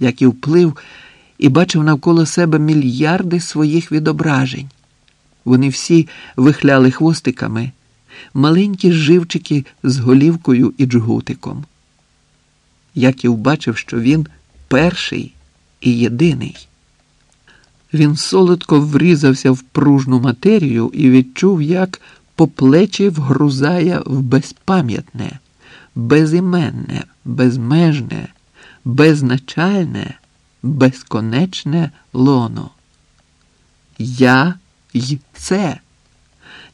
як і вплив, і бачив навколо себе мільярди своїх відображень. Вони всі вихляли хвостиками, маленькі живчики з голівкою і джгутиком. Яків бачив, що він перший і єдиний. Він солодко врізався в пружну матерію і відчув, як по плечі вгрузає в безпам'ятне, безіменне, безмежне, безначальне, безконечне лоно. Я й це,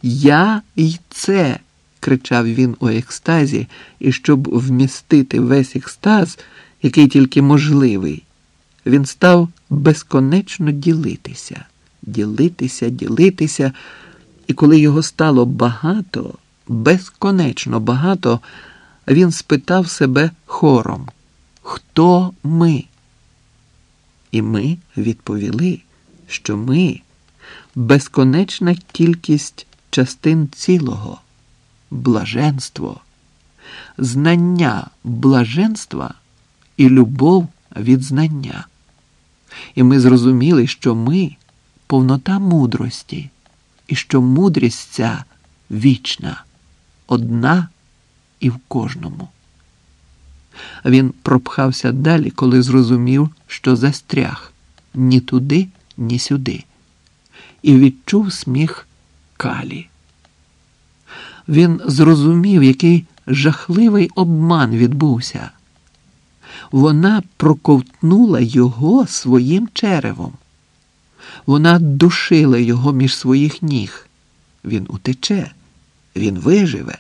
я й це, кричав він у екстазі, і щоб вмістити весь екстаз, який тільки можливий, він став безконечно ділитися, ділитися, ділитися, і коли його стало багато, безконечно багато, він спитав себе хором, хто ми? І ми відповіли, що ми безконечна кількість частин цілого, блаженство, знання блаженства і любов від знання. І ми зрозуміли, що ми повнота мудрості, і що мудрість ця вічна, одна і в кожному. Він пропхався далі, коли зрозумів, що застряг ні туди, ні сюди, і відчув сміх калі. Він зрозумів, який жахливий обман відбувся. Вона проковтнула його своїм черевом. Вона душила його між своїх ніг. Він утече, він виживе.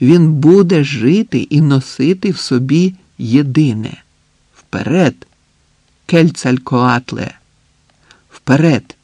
Він буде жити і носити в собі єдине. Вперед, кельцалькоатле, вперед,